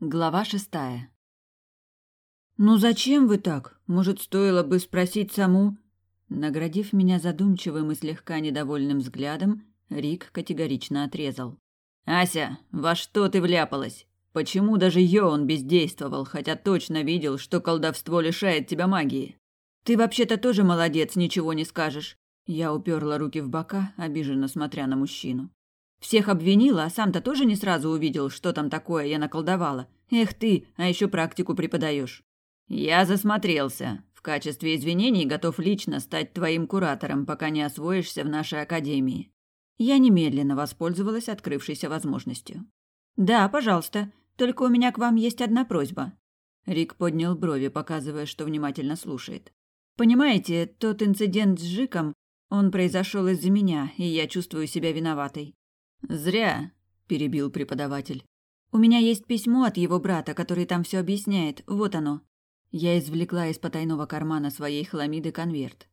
Глава шестая. «Ну зачем вы так? Может, стоило бы спросить саму?» Наградив меня задумчивым и слегка недовольным взглядом, Рик категорично отрезал. «Ася, во что ты вляпалась? Почему даже он бездействовал, хотя точно видел, что колдовство лишает тебя магии? Ты вообще-то тоже молодец, ничего не скажешь». Я уперла руки в бока, обиженно смотря на мужчину. Всех обвинила, а сам-то тоже не сразу увидел, что там такое я наколдовала. Эх ты, а еще практику преподаешь. Я засмотрелся. В качестве извинений готов лично стать твоим куратором, пока не освоишься в нашей академии. Я немедленно воспользовалась открывшейся возможностью. Да, пожалуйста. Только у меня к вам есть одна просьба. Рик поднял брови, показывая, что внимательно слушает. Понимаете, тот инцидент с Жиком, он произошел из-за меня, и я чувствую себя виноватой. Зря, перебил преподаватель. У меня есть письмо от его брата, который там все объясняет. Вот оно. Я извлекла из потайного кармана своей хламиды конверт.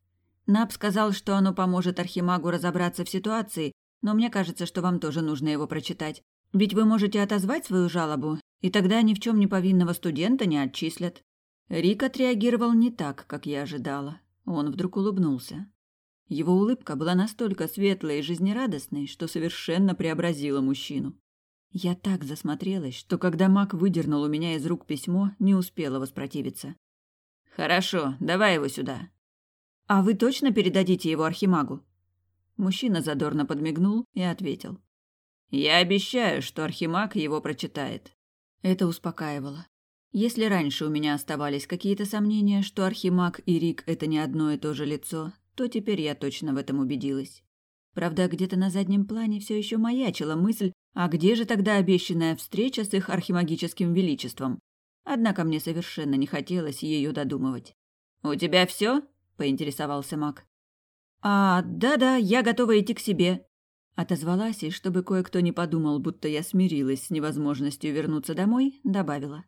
Наб сказал, что оно поможет Архимагу разобраться в ситуации, но мне кажется, что вам тоже нужно его прочитать. Ведь вы можете отозвать свою жалобу, и тогда ни в чем не повинного студента не отчислят. Рик отреагировал не так, как я ожидала. Он вдруг улыбнулся. Его улыбка была настолько светлой и жизнерадостной, что совершенно преобразила мужчину. Я так засмотрелась, что когда Мак выдернул у меня из рук письмо, не успела воспротивиться. «Хорошо, давай его сюда». «А вы точно передадите его Архимагу?» Мужчина задорно подмигнул и ответил. «Я обещаю, что Архимаг его прочитает». Это успокаивало. Если раньше у меня оставались какие-то сомнения, что Архимаг и Рик – это не одно и то же лицо, то теперь я точно в этом убедилась. Правда, где-то на заднем плане все еще маячила мысль, а где же тогда обещанная встреча с их архимагическим величеством? Однако мне совершенно не хотелось ее додумывать. «У тебя все? поинтересовался маг. «А, да-да, я готова идти к себе», — отозвалась, и чтобы кое-кто не подумал, будто я смирилась с невозможностью вернуться домой, добавила.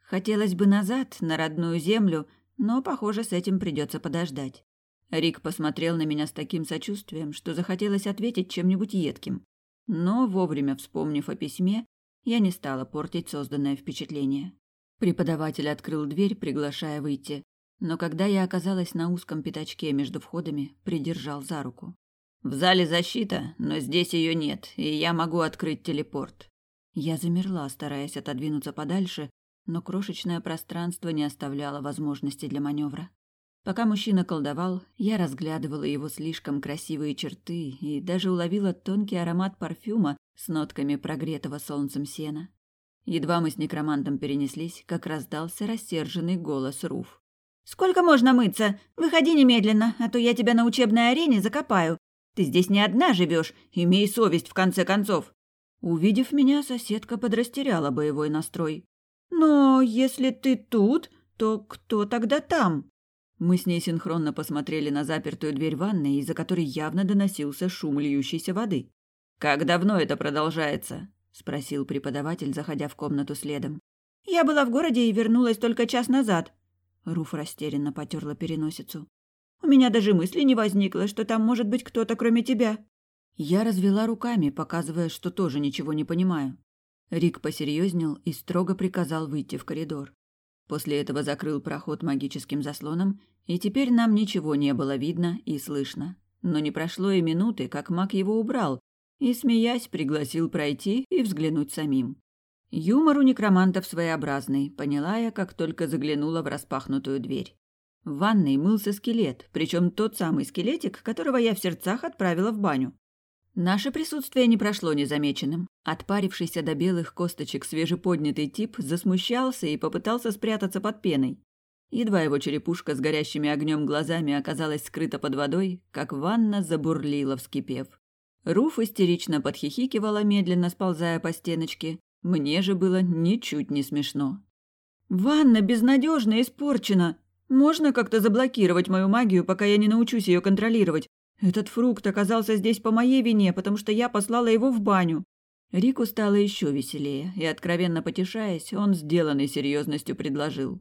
«Хотелось бы назад, на родную землю, но, похоже, с этим придется подождать». Рик посмотрел на меня с таким сочувствием, что захотелось ответить чем-нибудь едким. Но, вовремя вспомнив о письме, я не стала портить созданное впечатление. Преподаватель открыл дверь, приглашая выйти, но когда я оказалась на узком пятачке между входами, придержал за руку. «В зале защита, но здесь ее нет, и я могу открыть телепорт». Я замерла, стараясь отодвинуться подальше, но крошечное пространство не оставляло возможности для маневра. Пока мужчина колдовал, я разглядывала его слишком красивые черты и даже уловила тонкий аромат парфюма с нотками прогретого солнцем сена. Едва мы с некромантом перенеслись, как раздался рассерженный голос Руф. «Сколько можно мыться? Выходи немедленно, а то я тебя на учебной арене закопаю. Ты здесь не одна живешь, имей совесть в конце концов». Увидев меня, соседка подрастеряла боевой настрой. «Но если ты тут, то кто тогда там?» Мы с ней синхронно посмотрели на запертую дверь ванной, из-за которой явно доносился шум льющейся воды. «Как давно это продолжается?» – спросил преподаватель, заходя в комнату следом. «Я была в городе и вернулась только час назад». Руф растерянно потерла переносицу. «У меня даже мысли не возникло, что там может быть кто-то, кроме тебя». Я развела руками, показывая, что тоже ничего не понимаю. Рик посерьезнел и строго приказал выйти в коридор. После этого закрыл проход магическим заслоном, и теперь нам ничего не было видно и слышно. Но не прошло и минуты, как маг его убрал, и, смеясь, пригласил пройти и взглянуть самим. Юмор у некромантов своеобразный, поняла я, как только заглянула в распахнутую дверь. В ванной мылся скелет, причем тот самый скелетик, которого я в сердцах отправила в баню. Наше присутствие не прошло незамеченным. Отпарившийся до белых косточек свежеподнятый тип засмущался и попытался спрятаться под пеной. Едва его черепушка с горящими огнем глазами оказалась скрыта под водой, как ванна забурлила, вскипев. Руф истерично подхихикивала, медленно сползая по стеночке. Мне же было ничуть не смешно. «Ванна безнадежно испорчена. Можно как-то заблокировать мою магию, пока я не научусь ее контролировать? Этот фрукт оказался здесь по моей вине, потому что я послала его в баню. Рику стало еще веселее, и, откровенно потешаясь, он сделанной серьезностью предложил.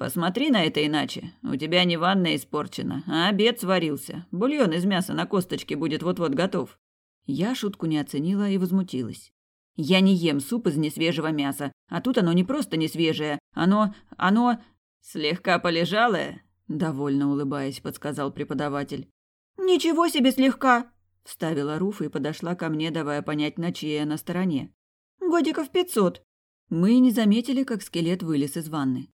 «Посмотри на это иначе. У тебя не ванна испорчена, а обед сварился. Бульон из мяса на косточке будет вот-вот готов». Я шутку не оценила и возмутилась. Я не ем суп из несвежего мяса, а тут оно не просто несвежее, оно... оно... слегка полежалое?» Довольно улыбаясь, подсказал преподаватель. «Ничего себе слегка!» – вставила Руф и подошла ко мне, давая понять, на чьей она стороне. «Годиков пятьсот!» Мы не заметили, как скелет вылез из ванны.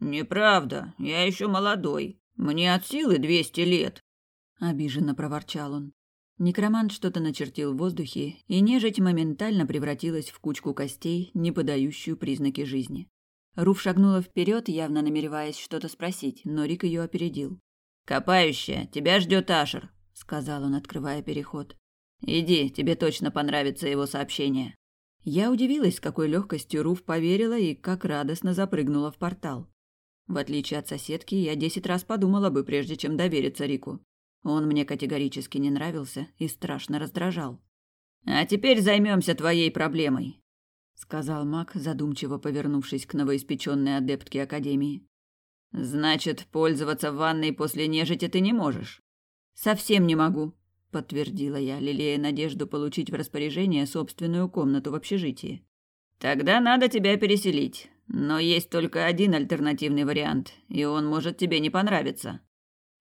«Неправда, я еще молодой. Мне от силы двести лет!» – обиженно проворчал он. Некромант что-то начертил в воздухе, и нежить моментально превратилась в кучку костей, не подающую признаки жизни. Руф шагнула вперед, явно намереваясь что-то спросить, но Рик ее опередил. «Копающая, тебя ждет Ашер», — сказал он, открывая переход. «Иди, тебе точно понравится его сообщение». Я удивилась, с какой легкостью Руф поверила и как радостно запрыгнула в портал. В отличие от соседки, я десять раз подумала бы, прежде чем довериться Рику. Он мне категорически не нравился и страшно раздражал. «А теперь займемся твоей проблемой», — сказал маг, задумчиво повернувшись к новоиспеченной адептке Академии. «Значит, пользоваться ванной после нежити ты не можешь?» «Совсем не могу», — подтвердила я, лелея надежду получить в распоряжение собственную комнату в общежитии. «Тогда надо тебя переселить. Но есть только один альтернативный вариант, и он может тебе не понравиться».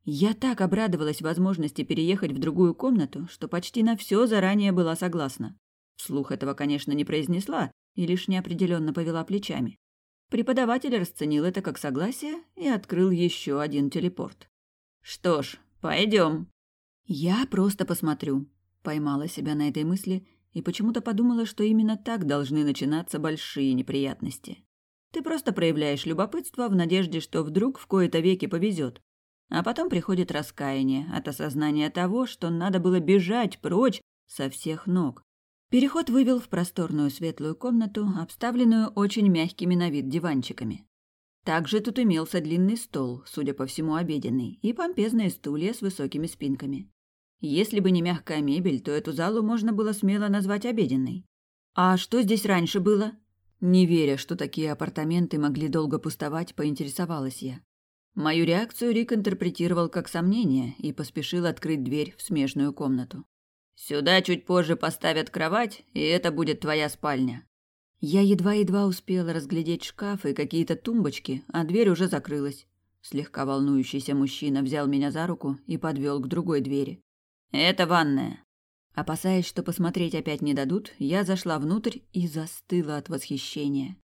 Я так обрадовалась возможности переехать в другую комнату, что почти на все заранее была согласна. Вслух этого, конечно, не произнесла и лишь неопределенно повела плечами. Преподаватель расценил это как согласие и открыл еще один телепорт. «Что ж, пойдем». «Я просто посмотрю», — поймала себя на этой мысли и почему-то подумала, что именно так должны начинаться большие неприятности. Ты просто проявляешь любопытство в надежде, что вдруг в кои-то веки повезет. А потом приходит раскаяние от осознания того, что надо было бежать прочь со всех ног. Переход вывел в просторную светлую комнату, обставленную очень мягкими на вид диванчиками. Также тут имелся длинный стол, судя по всему, обеденный, и помпезные стулья с высокими спинками. Если бы не мягкая мебель, то эту залу можно было смело назвать обеденной. А что здесь раньше было? Не веря, что такие апартаменты могли долго пустовать, поинтересовалась я. Мою реакцию Рик интерпретировал как сомнение и поспешил открыть дверь в смежную комнату. «Сюда чуть позже поставят кровать, и это будет твоя спальня». Я едва-едва успела разглядеть шкаф и какие-то тумбочки, а дверь уже закрылась. Слегка волнующийся мужчина взял меня за руку и подвел к другой двери. «Это ванная». Опасаясь, что посмотреть опять не дадут, я зашла внутрь и застыла от восхищения.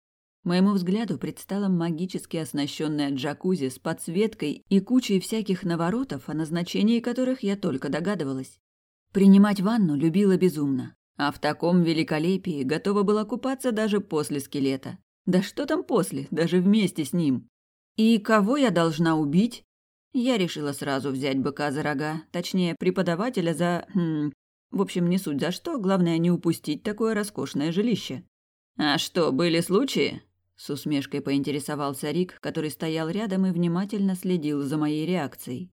Моему взгляду предстала магически оснащенная джакузи с подсветкой и кучей всяких наворотов, о назначении которых я только догадывалась. Принимать ванну любила безумно, а в таком великолепии готова была купаться даже после скелета. Да что там после, даже вместе с ним. И кого я должна убить? Я решила сразу взять быка за рога, точнее, преподавателя за... Хм, в общем, не суть за что, главное не упустить такое роскошное жилище. «А что, были случаи?» С усмешкой поинтересовался Рик, который стоял рядом и внимательно следил за моей реакцией.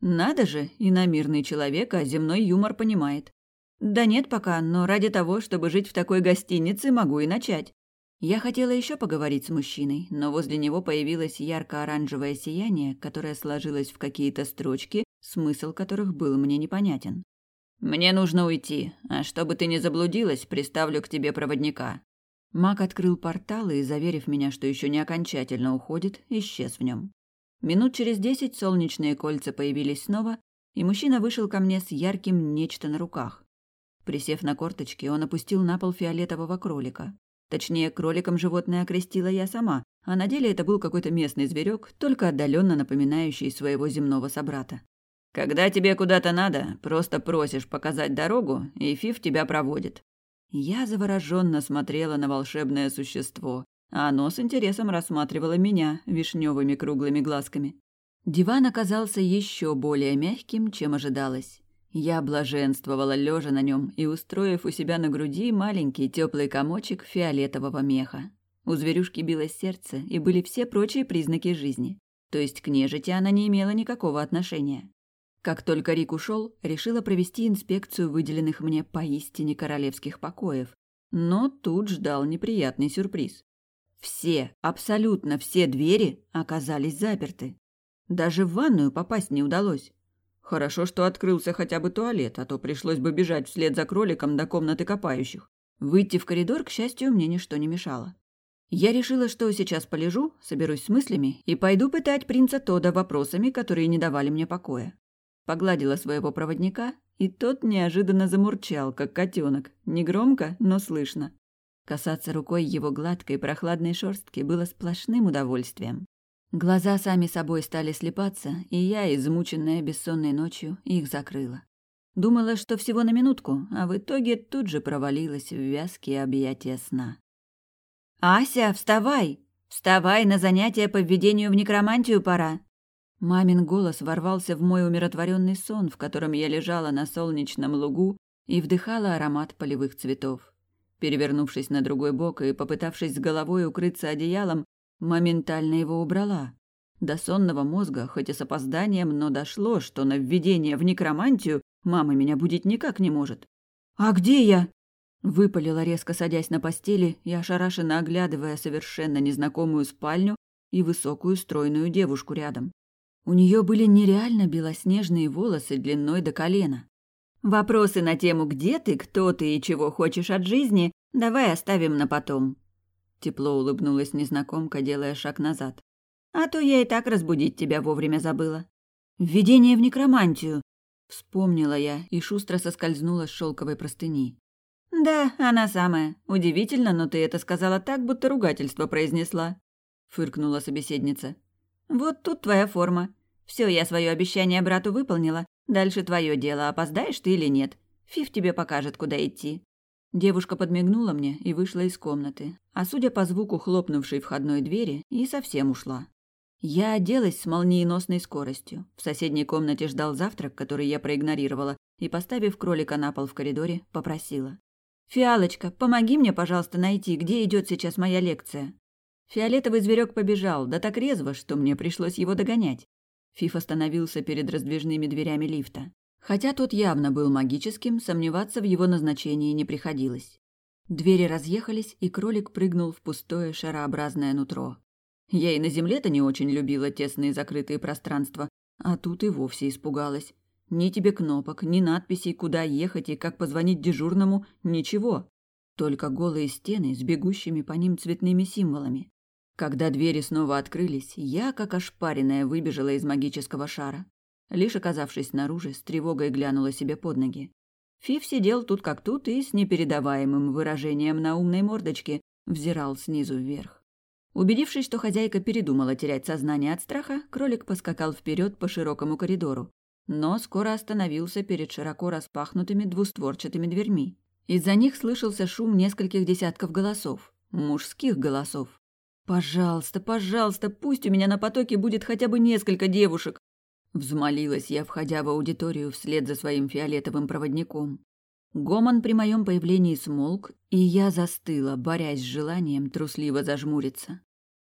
Надо же, иномирный человек, а земной юмор понимает. Да нет пока, но ради того, чтобы жить в такой гостинице, могу и начать. Я хотела еще поговорить с мужчиной, но возле него появилось ярко-оранжевое сияние, которое сложилось в какие-то строчки, смысл которых был мне непонятен. «Мне нужно уйти, а чтобы ты не заблудилась, приставлю к тебе проводника. Маг открыл портал и, заверив меня, что еще не окончательно уходит, исчез в нем. Минут через десять солнечные кольца появились снова, и мужчина вышел ко мне с ярким нечто на руках. Присев на корточки, он опустил на пол фиолетового кролика. Точнее, кроликом животное окрестила я сама, а на деле это был какой-то местный зверек, только отдаленно напоминающий своего земного собрата. «Когда тебе куда-то надо, просто просишь показать дорогу, и Фиф тебя проводит. Я завороженно смотрела на волшебное существо, а оно с интересом рассматривало меня вишневыми круглыми глазками. Диван оказался еще более мягким, чем ожидалось. Я блаженствовала лежа на нем и устроив у себя на груди маленький теплый комочек фиолетового меха. У зверюшки билось сердце, и были все прочие признаки жизни. То есть к нежити она не имела никакого отношения. Как только Рик ушел, решила провести инспекцию выделенных мне поистине королевских покоев. Но тут ждал неприятный сюрприз. Все, абсолютно все двери оказались заперты. Даже в ванную попасть не удалось. Хорошо, что открылся хотя бы туалет, а то пришлось бы бежать вслед за кроликом до комнаты копающих. Выйти в коридор, к счастью, мне ничто не мешало. Я решила, что сейчас полежу, соберусь с мыслями и пойду пытать принца Тода вопросами, которые не давали мне покоя. Погладила своего проводника, и тот неожиданно замурчал, как котенок, негромко, но слышно. Касаться рукой его гладкой прохладной шерстки было сплошным удовольствием. Глаза сами собой стали слепаться, и я, измученная бессонной ночью, их закрыла. Думала, что всего на минутку, а в итоге тут же провалилась в вязкие объятия сна. «Ася, вставай! Вставай, на занятия по введению в некромантию пора!» Мамин голос ворвался в мой умиротворенный сон, в котором я лежала на солнечном лугу и вдыхала аромат полевых цветов. Перевернувшись на другой бок и попытавшись с головой укрыться одеялом, моментально его убрала. До сонного мозга, хоть и с опозданием, но дошло, что на введение в некромантию мама меня будить никак не может. «А где я?» Выпалила, резко садясь на постели и ошарашенно оглядывая совершенно незнакомую спальню и высокую стройную девушку рядом. У нее были нереально белоснежные волосы длиной до колена. Вопросы на тему «Где ты?», «Кто ты?» и «Чего хочешь от жизни?» давай оставим на потом. Тепло улыбнулась незнакомка, делая шаг назад. А то я и так разбудить тебя вовремя забыла. Введение в некромантию. Вспомнила я и шустро соскользнула с шелковой простыни. Да, она самая. Удивительно, но ты это сказала так, будто ругательство произнесла. Фыркнула собеседница. Вот тут твоя форма. Все, я свое обещание брату выполнила. Дальше твое дело, опоздаешь ты или нет. Фиф тебе покажет, куда идти». Девушка подмигнула мне и вышла из комнаты, а судя по звуку хлопнувшей входной двери, и совсем ушла. Я оделась с молниеносной скоростью. В соседней комнате ждал завтрак, который я проигнорировала, и, поставив кролика на пол в коридоре, попросила. «Фиалочка, помоги мне, пожалуйста, найти, где идет сейчас моя лекция». Фиолетовый зверек побежал, да так резво, что мне пришлось его догонять. Фиф остановился перед раздвижными дверями лифта. Хотя тот явно был магическим, сомневаться в его назначении не приходилось. Двери разъехались, и кролик прыгнул в пустое шарообразное нутро. Я и на земле-то не очень любила тесные закрытые пространства, а тут и вовсе испугалась. Ни тебе кнопок, ни надписей, куда ехать и как позвонить дежурному, ничего. Только голые стены с бегущими по ним цветными символами. Когда двери снова открылись, я, как ошпаренная, выбежала из магического шара. Лишь оказавшись снаружи, с тревогой глянула себе под ноги. Фиф сидел тут как тут и с непередаваемым выражением на умной мордочке взирал снизу вверх. Убедившись, что хозяйка передумала терять сознание от страха, кролик поскакал вперед по широкому коридору, но скоро остановился перед широко распахнутыми двустворчатыми дверьми. Из-за них слышался шум нескольких десятков голосов, мужских голосов. «Пожалуйста, пожалуйста, пусть у меня на потоке будет хотя бы несколько девушек!» Взмолилась я, входя в аудиторию вслед за своим фиолетовым проводником. Гомон при моем появлении смолк, и я застыла, борясь с желанием трусливо зажмуриться.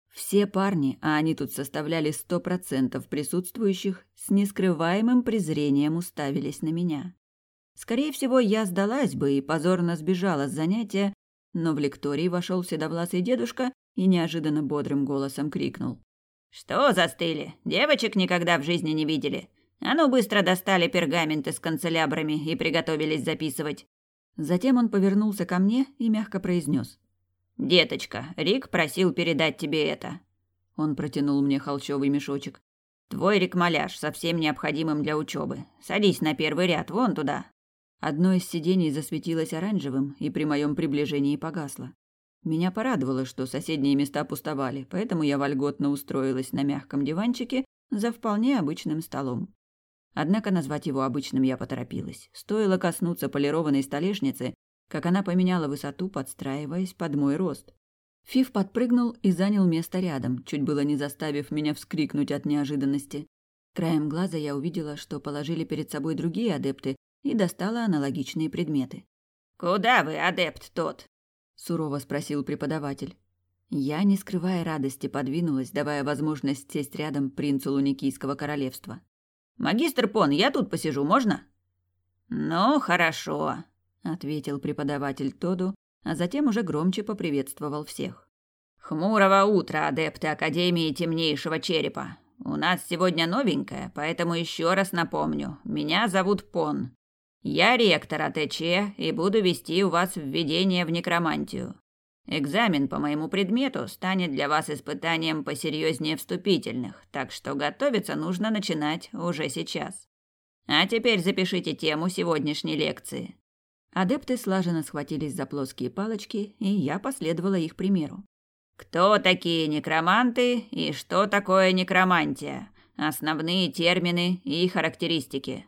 Все парни, а они тут составляли сто процентов присутствующих, с нескрываемым презрением уставились на меня. Скорее всего, я сдалась бы и позорно сбежала с занятия, но в лектории вошел седовласый дедушка и неожиданно бодрым голосом крикнул. «Что застыли? Девочек никогда в жизни не видели. А ну быстро достали пергаменты с канцелябрами и приготовились записывать». Затем он повернулся ко мне и мягко произнес. «Деточка, Рик просил передать тебе это». Он протянул мне холчевый мешочек. «Твой рекмаляж со всем необходимым для учебы. Садись на первый ряд, вон туда». Одно из сидений засветилось оранжевым и при моем приближении погасло. Меня порадовало, что соседние места пустовали, поэтому я вольготно устроилась на мягком диванчике за вполне обычным столом. Однако назвать его обычным я поторопилась. Стоило коснуться полированной столешницы, как она поменяла высоту, подстраиваясь под мой рост. Фиф подпрыгнул и занял место рядом, чуть было не заставив меня вскрикнуть от неожиданности. Краем глаза я увидела, что положили перед собой другие адепты, и достала аналогичные предметы. «Куда вы, адепт тот?» Сурово спросил преподаватель. Я, не скрывая радости, подвинулась, давая возможность сесть рядом принцу Луникийского королевства. «Магистр Пон, я тут посижу, можно?» «Ну, хорошо», — ответил преподаватель Тоду, а затем уже громче поприветствовал всех. «Хмурого утра, адепты Академии Темнейшего Черепа. У нас сегодня новенькая, поэтому еще раз напомню. Меня зовут Пон. Я ректор АТЧ и буду вести у вас введение в некромантию. Экзамен по моему предмету станет для вас испытанием посерьезнее вступительных, так что готовиться нужно начинать уже сейчас. А теперь запишите тему сегодняшней лекции. Адепты слаженно схватились за плоские палочки, и я последовала их примеру. Кто такие некроманты и что такое некромантия? Основные термины и характеристики.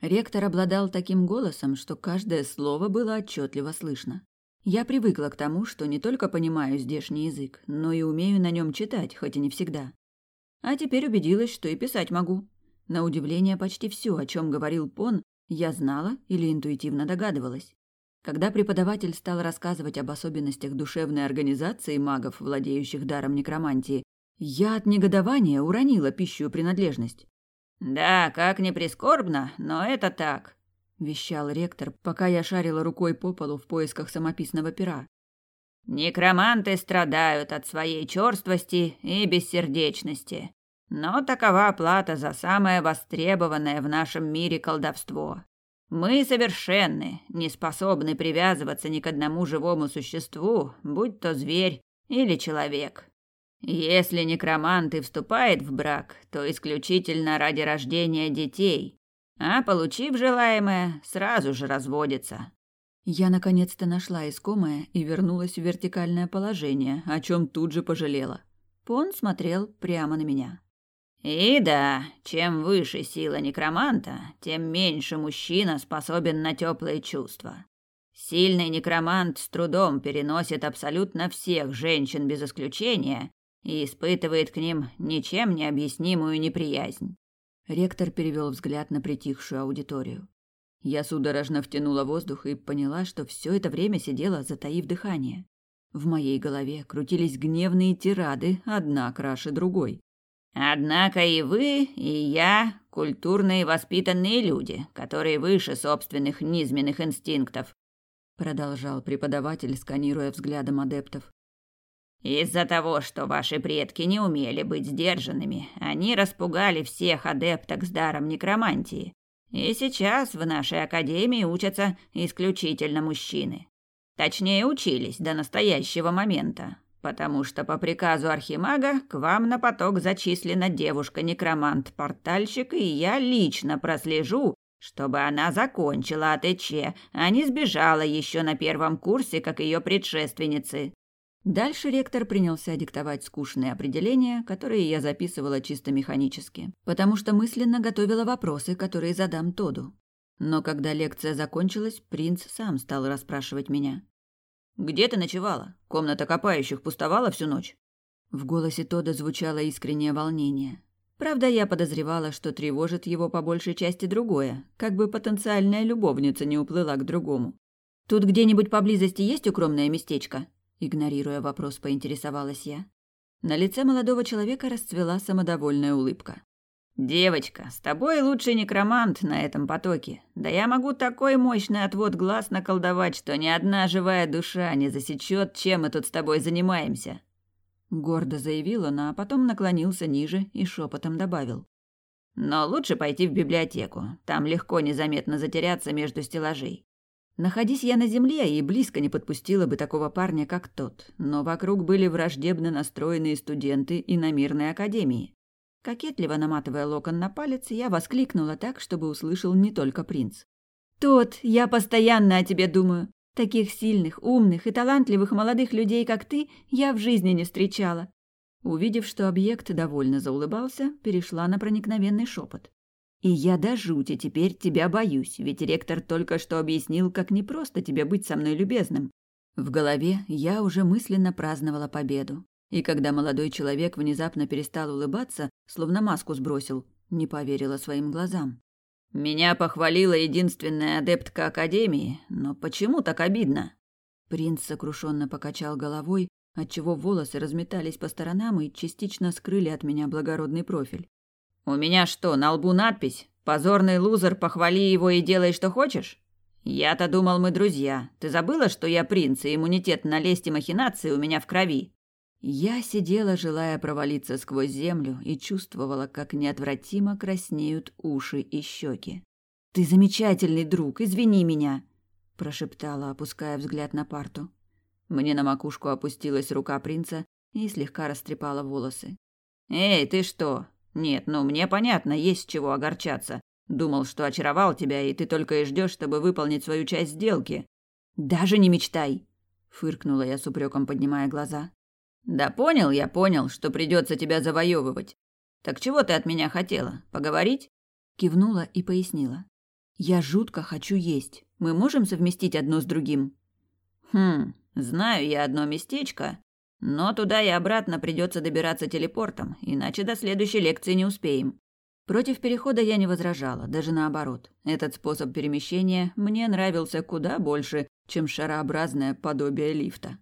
Ректор обладал таким голосом, что каждое слово было отчетливо слышно. Я привыкла к тому, что не только понимаю здешний язык, но и умею на нем читать, хоть и не всегда. А теперь убедилась, что и писать могу. На удивление, почти все, о чем говорил Пон, я знала или интуитивно догадывалась. Когда преподаватель стал рассказывать об особенностях душевной организации магов, владеющих даром некромантии, я от негодования уронила пищу принадлежность. «Да, как ни прискорбно, но это так», – вещал ректор, пока я шарила рукой по полу в поисках самописного пера. «Некроманты страдают от своей черствости и бессердечности. Но такова плата за самое востребованное в нашем мире колдовство. Мы совершенны, не способны привязываться ни к одному живому существу, будь то зверь или человек. Если некромант и вступает в брак, то исключительно ради рождения детей, а получив желаемое, сразу же разводится. Я наконец-то нашла искомое и вернулась в вертикальное положение, о чем тут же пожалела. Пон смотрел прямо на меня. И да, чем выше сила некроманта, тем меньше мужчина способен на теплые чувства. Сильный некромант с трудом переносит абсолютно всех женщин без исключения и испытывает к ним ничем не объяснимую неприязнь. Ректор перевел взгляд на притихшую аудиторию. Я судорожно втянула воздух и поняла, что все это время сидела, затаив дыхание. В моей голове крутились гневные тирады, одна краше другой. Однако и вы, и я культурные воспитанные люди, которые выше собственных низменных инстинктов, продолжал преподаватель, сканируя взглядом адептов. Из-за того, что ваши предки не умели быть сдержанными, они распугали всех адепток с даром некромантии. И сейчас в нашей академии учатся исключительно мужчины. Точнее, учились до настоящего момента, потому что по приказу архимага к вам на поток зачислена девушка-некромант-портальщик, и я лично прослежу, чтобы она закончила АТЧ, а не сбежала еще на первом курсе, как ее предшественницы. Дальше ректор принялся диктовать скучные определения, которые я записывала чисто механически, потому что мысленно готовила вопросы, которые задам Тоду. Но когда лекция закончилась, принц сам стал расспрашивать меня. «Где ты ночевала? Комната копающих пустовала всю ночь?» В голосе Тода звучало искреннее волнение. Правда, я подозревала, что тревожит его по большей части другое, как бы потенциальная любовница не уплыла к другому. «Тут где-нибудь поблизости есть укромное местечко?» Игнорируя вопрос, поинтересовалась я. На лице молодого человека расцвела самодовольная улыбка. «Девочка, с тобой лучший некромант на этом потоке. Да я могу такой мощный отвод глаз наколдовать, что ни одна живая душа не засечет, чем мы тут с тобой занимаемся». Гордо заявил он, а потом наклонился ниже и шепотом добавил. «Но лучше пойти в библиотеку. Там легко незаметно затеряться между стеллажей. Находись я на земле, и близко не подпустила бы такого парня, как тот, но вокруг были враждебно настроенные студенты иномирной академии. Кокетливо наматывая локон на палец, я воскликнула так, чтобы услышал не только принц. «Тот, я постоянно о тебе думаю. Таких сильных, умных и талантливых молодых людей, как ты, я в жизни не встречала». Увидев, что объект довольно заулыбался, перешла на проникновенный шепот. И я до жути теперь тебя боюсь, ведь ректор только что объяснил, как непросто тебе быть со мной любезным. В голове я уже мысленно праздновала победу. И когда молодой человек внезапно перестал улыбаться, словно маску сбросил, не поверила своим глазам. «Меня похвалила единственная адептка Академии, но почему так обидно?» Принц сокрушенно покачал головой, отчего волосы разметались по сторонам и частично скрыли от меня благородный профиль. У меня что, на лбу надпись? Позорный лузер, похвали его и делай, что хочешь? Я-то думал, мы друзья. Ты забыла, что я принц, и иммунитет на лесть и махинации у меня в крови? Я сидела, желая провалиться сквозь землю, и чувствовала, как неотвратимо краснеют уши и щеки. Ты замечательный друг, извини меня, прошептала, опуская взгляд на парту. Мне на макушку опустилась рука принца и слегка растрепала волосы. Эй, ты что? Нет, ну мне понятно, есть чего огорчаться. Думал, что очаровал тебя, и ты только и ждешь, чтобы выполнить свою часть сделки. Даже не мечтай, фыркнула я с упреком, поднимая глаза. Да понял, я понял, что придется тебя завоевывать. Так чего ты от меня хотела? Поговорить? Кивнула и пояснила. Я жутко хочу есть. Мы можем совместить одно с другим? Хм, знаю я одно местечко, но туда и обратно придется добираться телепортом, иначе до следующей лекции не успеем. Против перехода я не возражала, даже наоборот. Этот способ перемещения мне нравился куда больше, чем шарообразное подобие лифта.